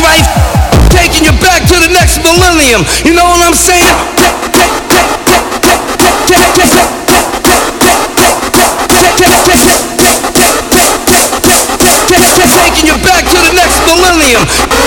right. Taking you back to the next millennium. You know what I'm saying? Taking you back to the next millennium.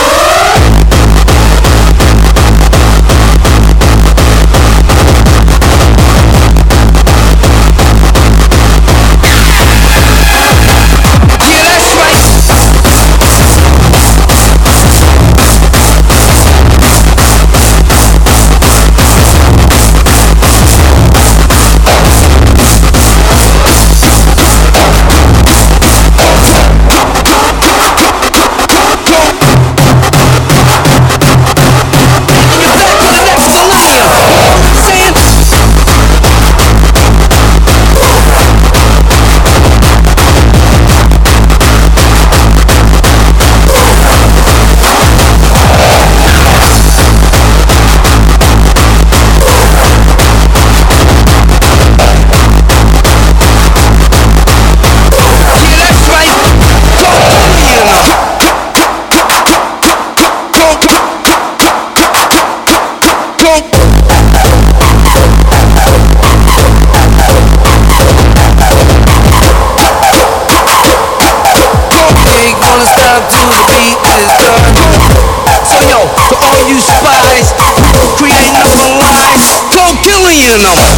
Them.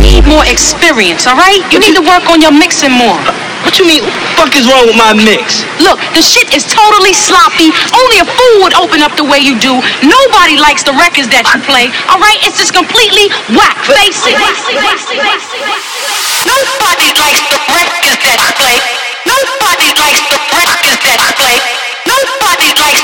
need more experience, all right? You need to work on your mixing more. What you mean? What the fuck is wrong with my mix? Look, the shit is totally sloppy. Only a fool would open up the way you do. Nobody likes the records that you play. All right? It's just completely whack. Face it. Nobody likes the records that you play. Nobody likes the records that you play. Nobody likes